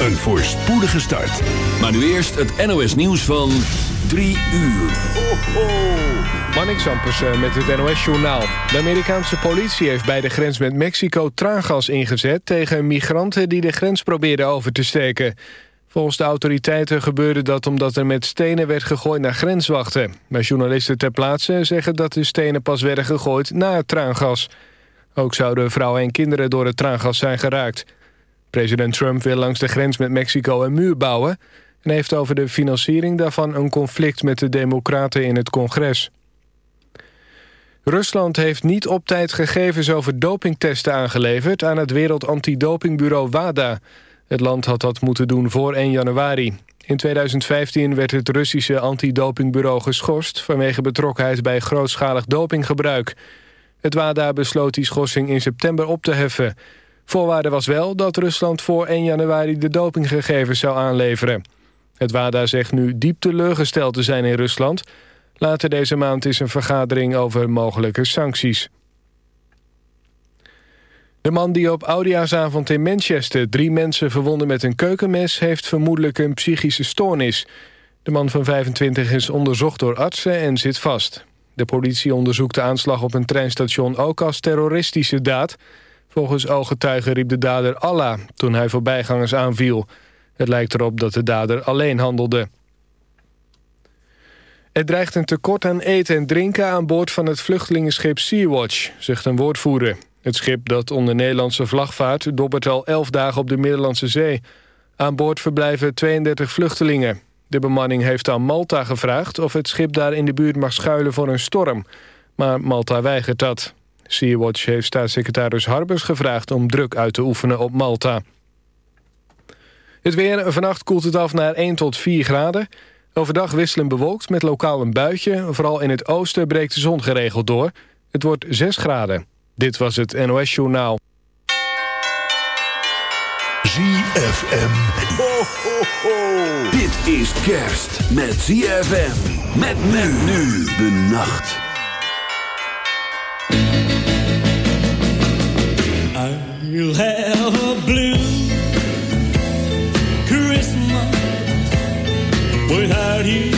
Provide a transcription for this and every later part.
Een voorspoedige start. Maar nu eerst het NOS nieuws van 3 uur. Ho, ho. Manning Sampers eh, met het NOS-journaal. De Amerikaanse politie heeft bij de grens met Mexico traangas ingezet... tegen migranten die de grens probeerden over te steken. Volgens de autoriteiten gebeurde dat omdat er met stenen werd gegooid naar grenswachten. Maar journalisten ter plaatse zeggen dat de stenen pas werden gegooid na het traangas. Ook zouden vrouwen en kinderen door het traangas zijn geraakt. President Trump wil langs de grens met Mexico een muur bouwen... en heeft over de financiering daarvan een conflict met de democraten in het congres. Rusland heeft niet op tijd gegevens over dopingtesten aangeleverd... aan het Wereld Antidopingbureau WADA. Het land had dat moeten doen voor 1 januari. In 2015 werd het Russische antidopingbureau geschorst... vanwege betrokkenheid bij grootschalig dopinggebruik. Het WADA besloot die schorsing in september op te heffen... Voorwaarde was wel dat Rusland voor 1 januari de dopinggegevens zou aanleveren. Het WADA zegt nu diep teleurgesteld te zijn in Rusland. Later deze maand is een vergadering over mogelijke sancties. De man die op Oudejaarsavond in Manchester drie mensen verwonde met een keukenmes... heeft vermoedelijk een psychische stoornis. De man van 25 is onderzocht door artsen en zit vast. De politie onderzoekt de aanslag op een treinstation ook als terroristische daad... Volgens ooggetuigen riep de dader Allah toen hij voorbijgangers aanviel. Het lijkt erop dat de dader alleen handelde. Er dreigt een tekort aan eten en drinken aan boord van het vluchtelingenschip Sea-Watch, zegt een woordvoerder. Het schip dat onder Nederlandse vlag vaart dobbert al elf dagen op de Middellandse Zee. Aan boord verblijven 32 vluchtelingen. De bemanning heeft aan Malta gevraagd of het schip daar in de buurt mag schuilen voor een storm. Maar Malta weigert dat. Sea-Watch heeft staatssecretaris Harbers gevraagd om druk uit te oefenen op Malta. Het weer, vannacht koelt het af naar 1 tot 4 graden. Overdag wisselen bewolkt met lokaal een buitje. Vooral in het oosten breekt de zon geregeld door. Het wordt 6 graden. Dit was het NOS Journaal. ZFM. Ho, ho, ho. Dit is kerst met ZFM. Met men nu de nacht. You'll have a blue Christmas without you.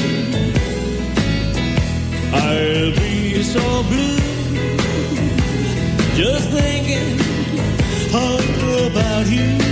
I'll be so blue just thinking about you.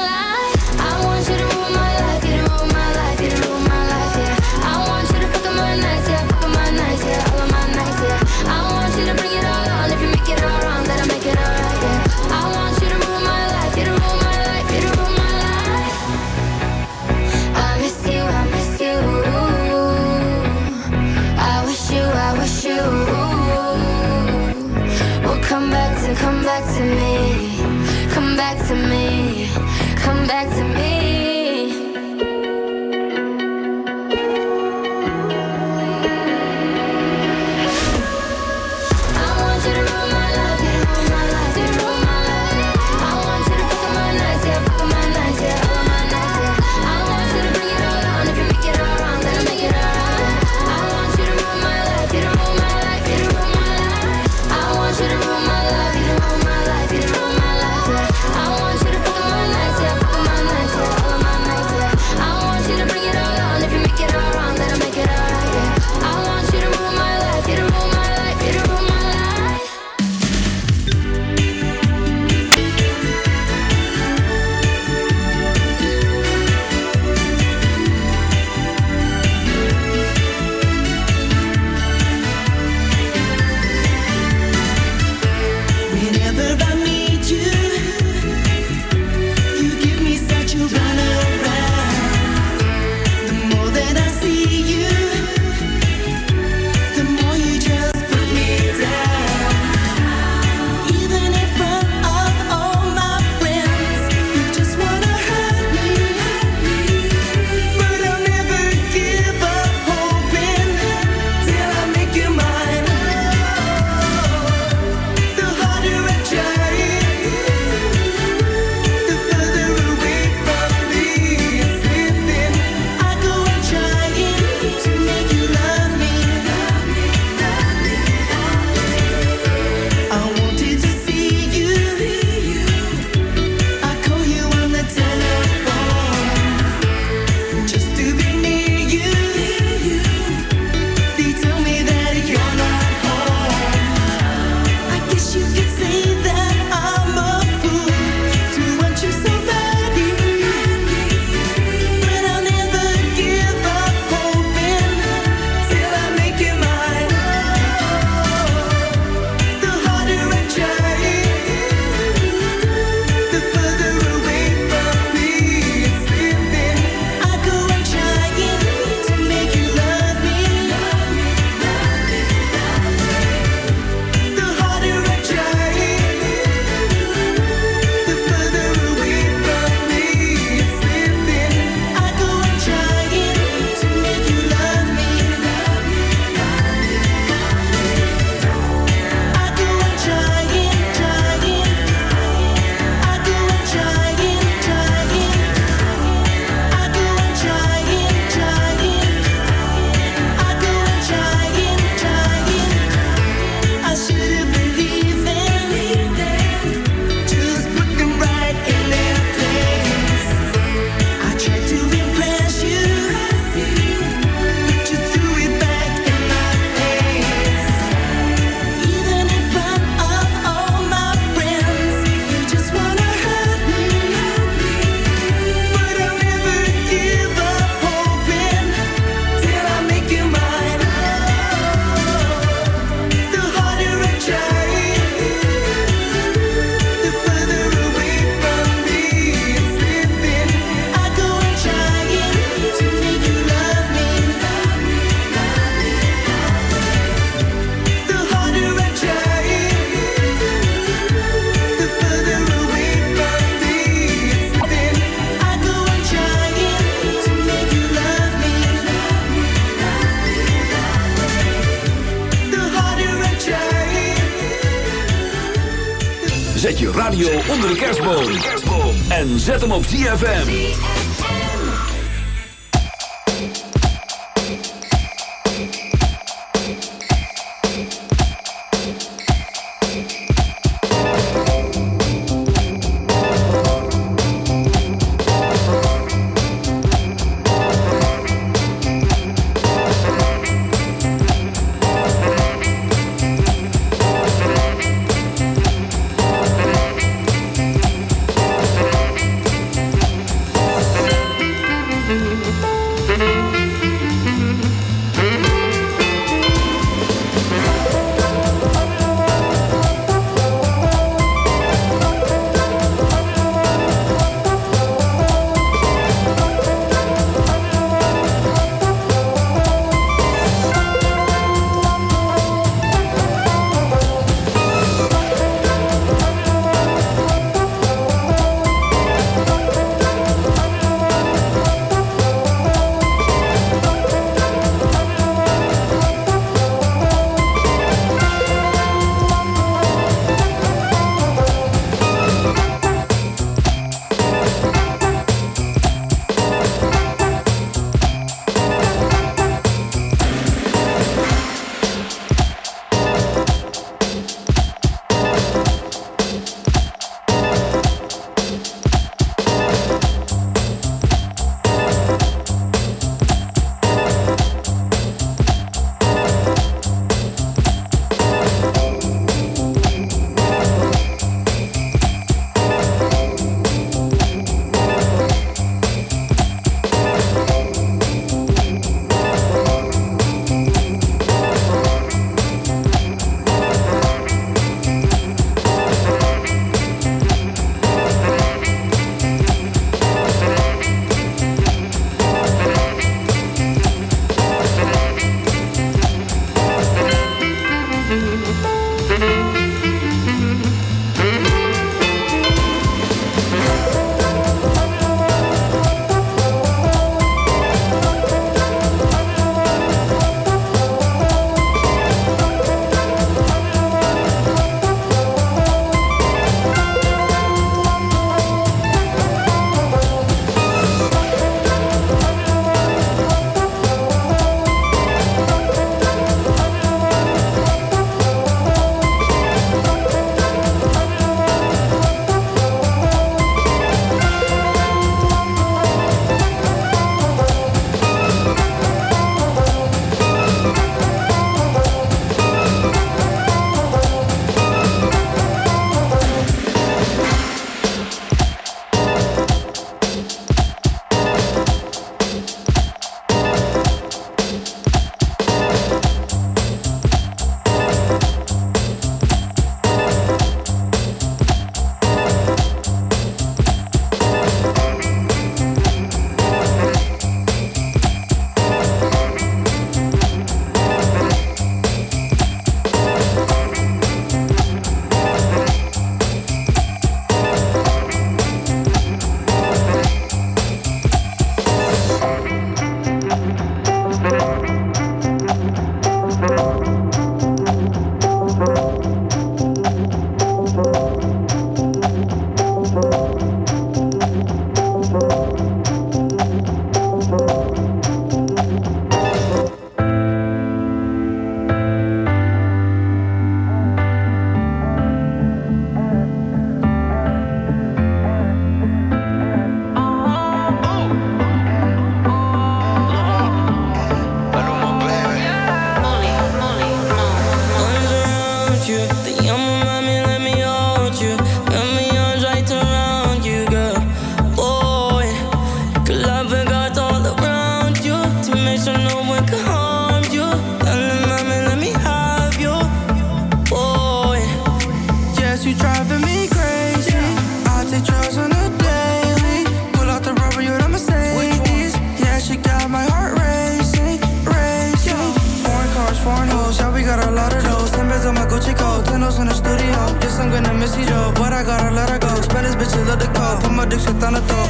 bitch under the car. Put my dick shit on the top.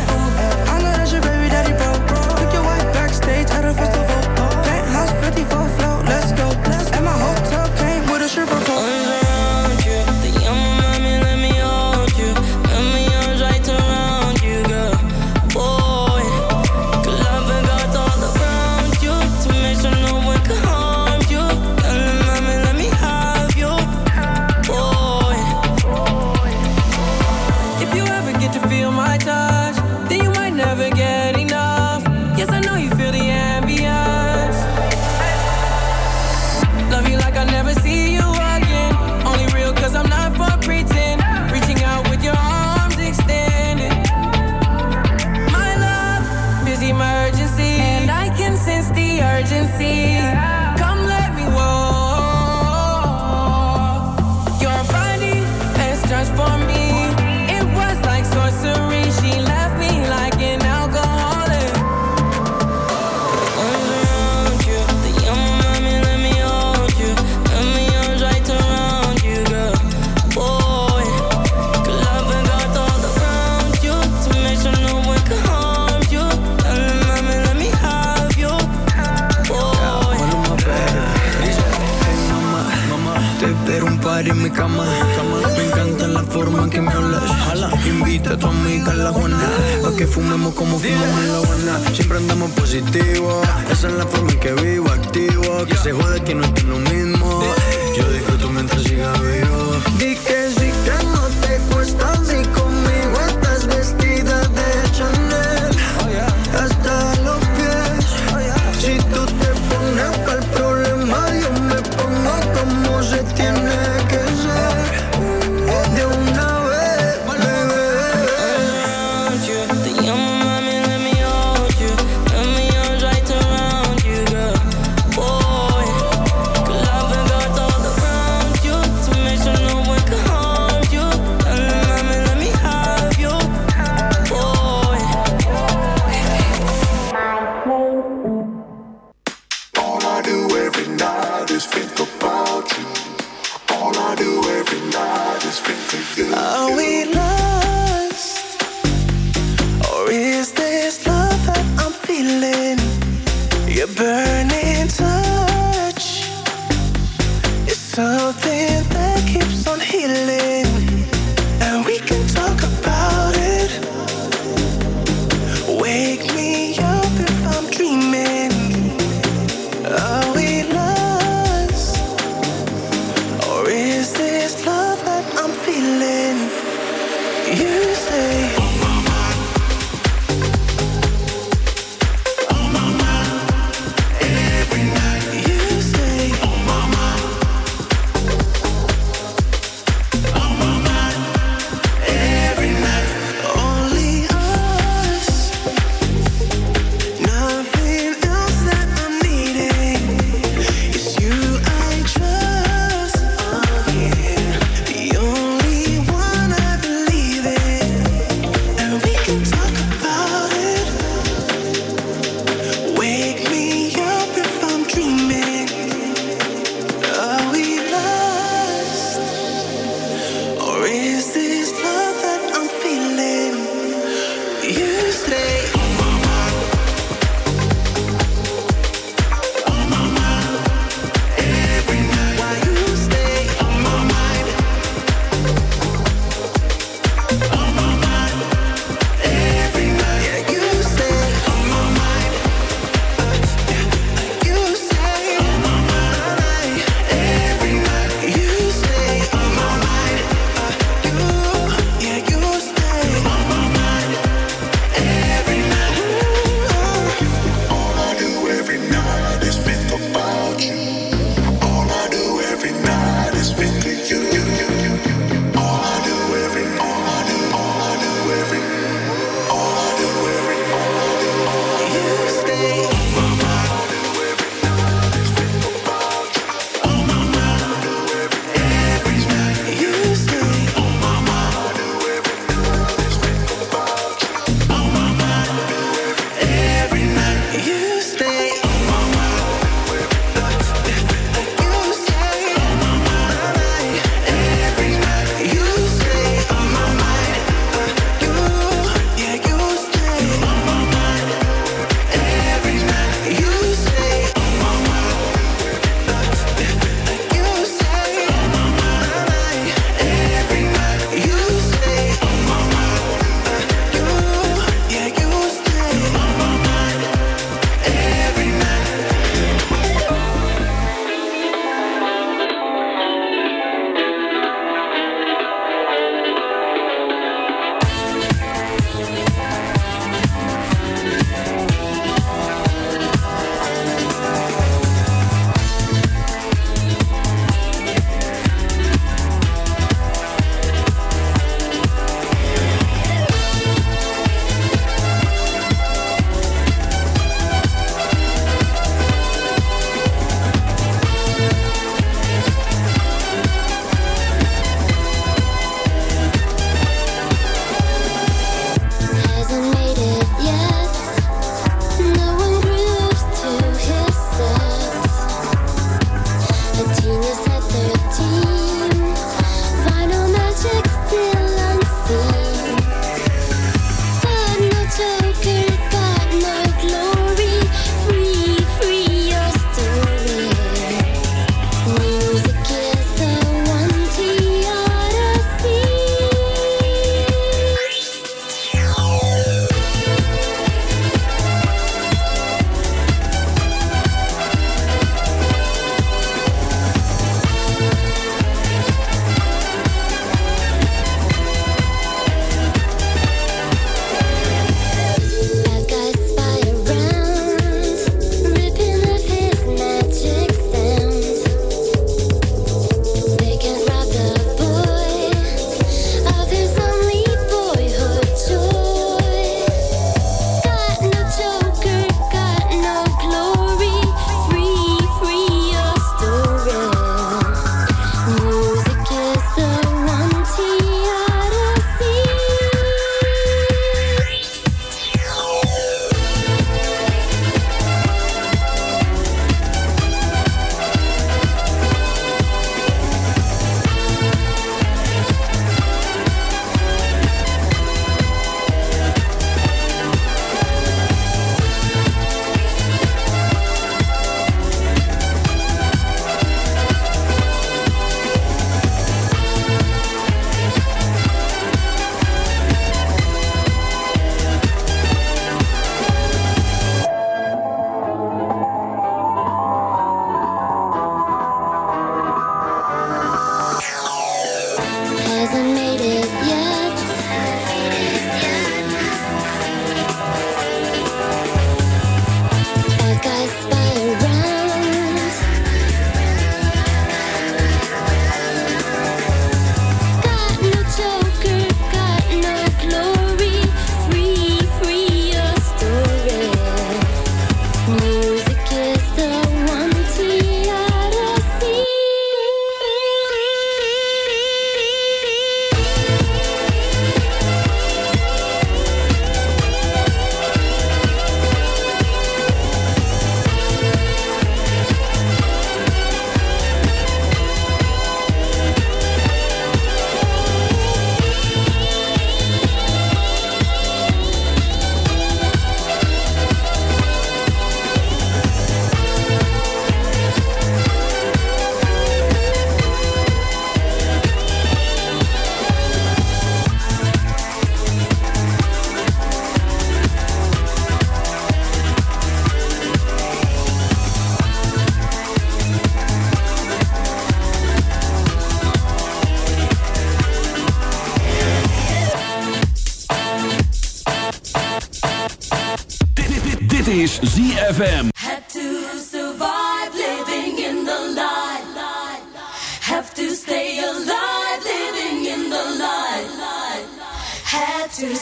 I know your baby daddy, bro. Took your wife backstage at a festival. Penthouse 54 flow, let's go. rica que fumemos como fumamos en la buena. Siempre andamos positivo. Esa es la forma en que vivo, activo. Que se jode que no estoy lo mismo. Yo disfruto mientras siga vivo.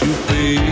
you feel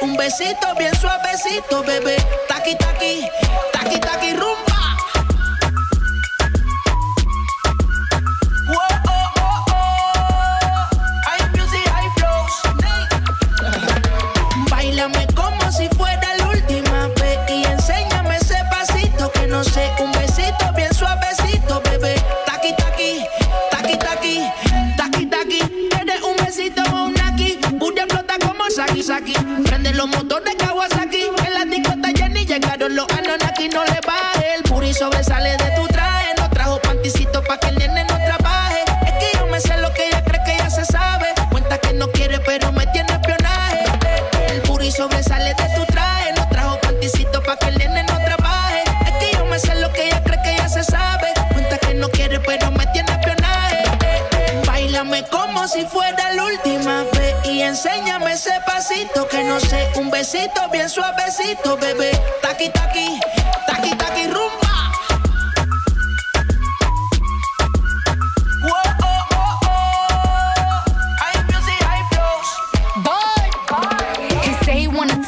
Un besito bien suavecito, bebé. Taqui taqui, taqui taqui rumba.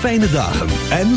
Fijne dagen en